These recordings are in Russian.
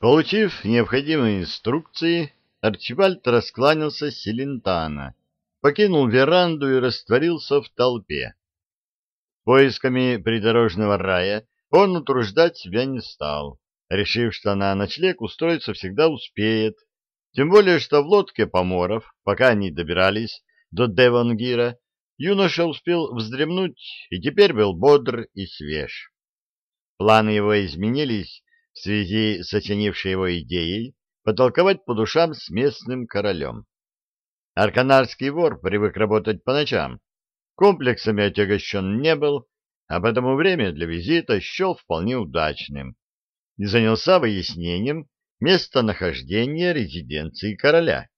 Получив необходимые инструкции, Арчибальд раскланялся с Селентана, покинул веранду и растворился в толпе. Поисками придорожного рая он утруждать себя не стал, решив, что на ночлег устроиться всегда успеет, тем более, что в лодке поморов, пока они добирались до Девонгира, юноша успел вздремнуть и теперь был бодр и свеж. Планы его изменились в связи с оценившей его идеей потолковать по душам с местным королем. Арканарский вор привык работать по ночам, комплексами отягощен не был, а потому время для визита счел вполне удачным и занялся выяснением местонахождения резиденции короля.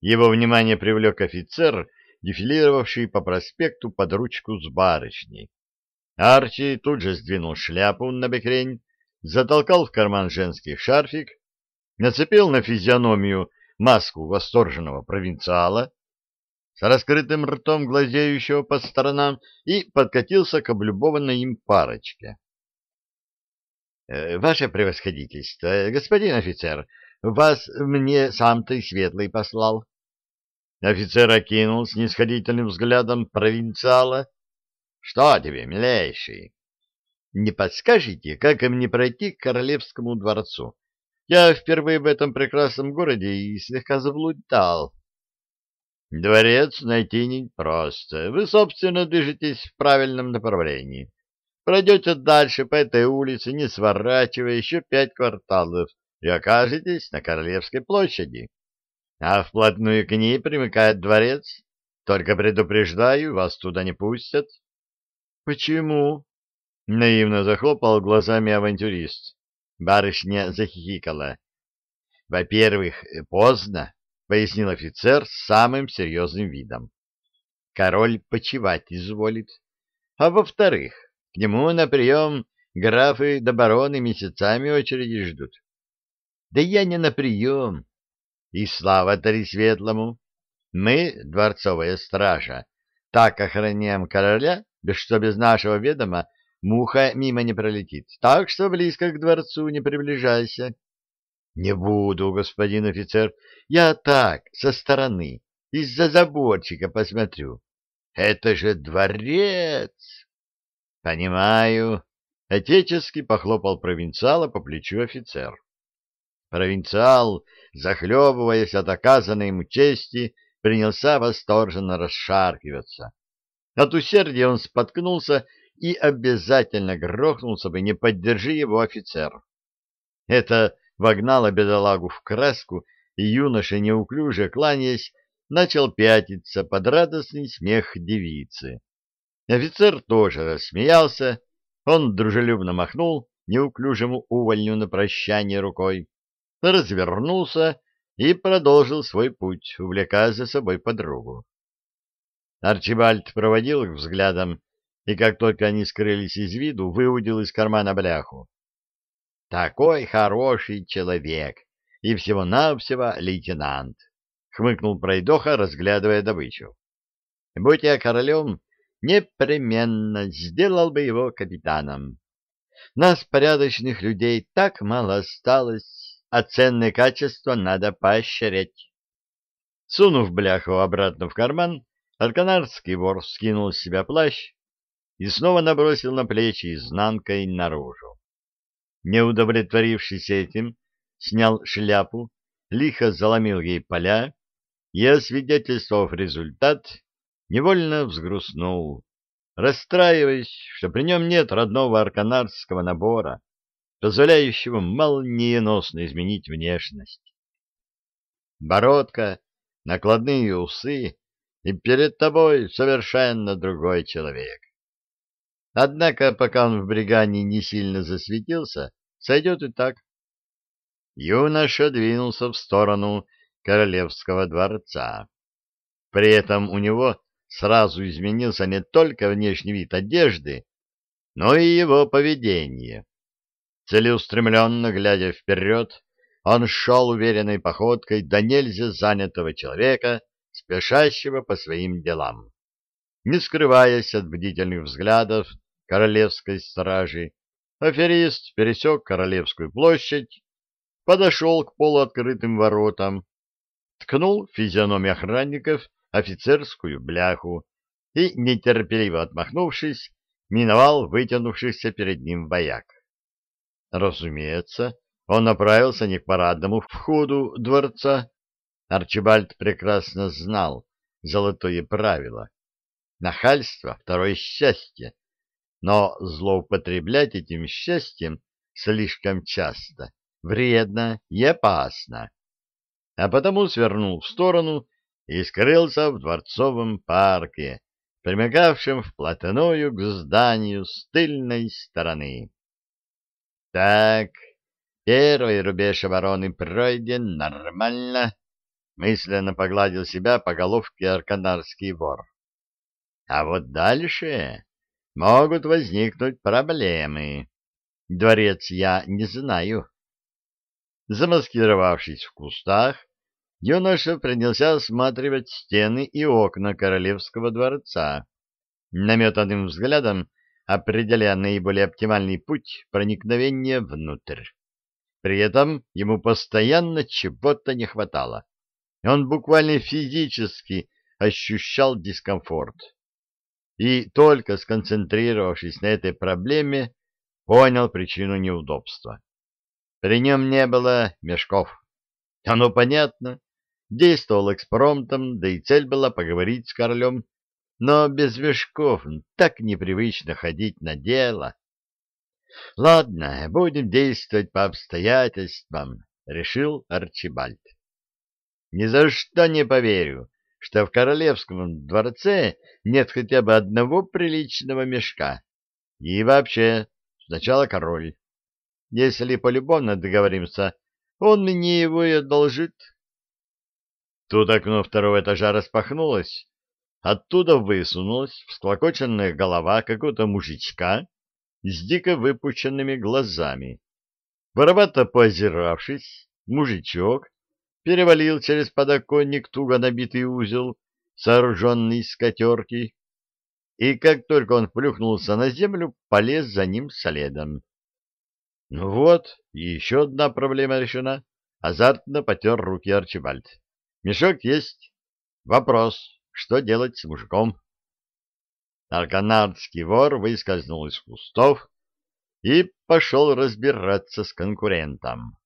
Его внимание привлек офицер, дефилировавший по проспекту под ручку с барышней. Арчи тут же сдвинул шляпу на бекрень, затолкал в карман женский шарфик, нацепил на физиономию маску восторженного провинциала с раскрытым ртом глазеющего по сторонам и подкатился к облюбованной им парочке. «Э, — Ваше превосходительство, господин офицер, вас мне сам-то светлый послал. Офицер окинул с нисходительным взглядом провинциала. — Что тебе, милейший? — Не подскажете, как им не пройти к королевскому дворцу? Я впервые в этом прекрасном городе и слегка заблудал. — Дворец найти непросто. Вы, собственно, движетесь в правильном направлении. Пройдете дальше по этой улице, не сворачивая еще пять кварталов, и окажетесь на Королевской площади. А вплотную к ней примыкает дворец. Только предупреждаю, вас туда не пустят. — Почему? — наивно захлопал глазами авантюрист. Барышня захихикала. — Во-первых, поздно, — пояснил офицер с самым серьезным видом. — Король почевать изволит. А во-вторых, к нему на прием графы да бароны месяцами очереди ждут. Да я не на прием. И слава тари светлому. Мы, дворцовая стража, так охраняем короля, да что без нашего ведома муха мимо не пролетит. Так что близко к дворцу не приближайся. Не буду, господин офицер. Я так, со стороны, из-за заборчика посмотрю. Это же дворец! Понимаю. Отечески похлопал провинциала по плечу офицер. Провинциал, захлебываясь от оказанной ему чести, принялся восторженно расшаркиваться. От усердия он споткнулся и обязательно грохнулся бы, не поддержи его офицер. Это вогнало бедолагу в краску, и юноша, неуклюже кланяясь, начал пятиться под радостный смех девицы. Офицер тоже рассмеялся, он дружелюбно махнул неуклюжему увольню на прощание рукой, развернулся и продолжил свой путь, увлекая за собой подругу. Арчибальд проводил их взглядом, и как только они скрылись из виду, выудил из кармана бляху. «Такой хороший человек! И всего-навсего лейтенант!» — хмыкнул пройдоха, разглядывая добычу. «Будь я королем, непременно сделал бы его капитаном. Нас, порядочных людей, так мало осталось, а ценные качества надо поощрять. Сунув бляху обратно в карман, арканарский вор скинул с себя плащ и снова набросил на плечи изнанкой наружу. Не удовлетворившись этим, снял шляпу, лихо заломил ей поля и, освидетельствовав результат, невольно взгрустнул, расстраиваясь, что при нем нет родного арканарского набора, позволяющего молниеносно изменить внешность. Бородка, накладные усы, и перед тобой совершенно другой человек. Однако, пока он в бригане не сильно засветился, сойдет и так. Юноша двинулся в сторону королевского дворца. При этом у него сразу изменился не только внешний вид одежды, но и его поведение. Целеустремленно глядя вперед, он шел уверенной походкой до нельзя занятого человека, спешащего по своим делам. Не скрываясь от бдительных взглядов королевской стражи, аферист пересек Королевскую площадь подошел к полуоткрытым воротам, ткнул в охранников офицерскую бляху и, нетерпеливо отмахнувшись, миновал вытянувшихся перед ним бояк. Разумеется, он направился не к парадному входу дворца. Арчибальд прекрасно знал золотое правило. Нахальство — второе счастье, но злоупотреблять этим счастьем слишком часто вредно и опасно. А потому свернул в сторону и скрылся в дворцовом парке, примыкавшем вплотную к зданию с тыльной стороны. Так, первый рубеж обороны пройден нормально, мысленно погладил себя по головке арканарский вор. А вот дальше могут возникнуть проблемы. Дворец я не знаю. Замаскировавшись в кустах, юноша принялся осматривать стены и окна королевского дворца, наметанным взглядом определяя наиболее оптимальный путь проникновения внутрь. При этом ему постоянно чего-то не хватало. Он буквально физически ощущал дискомфорт. И только сконцентрировавшись на этой проблеме, понял причину неудобства. При нем не было мешков. Оно понятно, действовал экспромтом, да и цель была поговорить с королем, но без мешков так непривычно ходить на дело. Ладно, будем действовать по обстоятельствам, решил Арчибальд. Ни за что не поверю, что в королевском дворце нет хотя бы одного приличного мешка. И вообще, сначала король. Если полюбовно договоримся, он мне его и одолжит. Тут окно второго этажа распахнулось. Оттуда высунулась всклокоченная голова какого-то мужичка с дико выпущенными глазами. Воровато поозиравшись, мужичок перевалил через подоконник туго набитый узел, сооруженный из скатерки, и как только он плюхнулся на землю, полез за ним следом. Ну вот, еще одна проблема решена. Азартно потер руки Арчибальд. Мешок есть. Вопрос, что делать с мужиком? Арканардский вор выскользнул из кустов и пошел разбираться с конкурентом.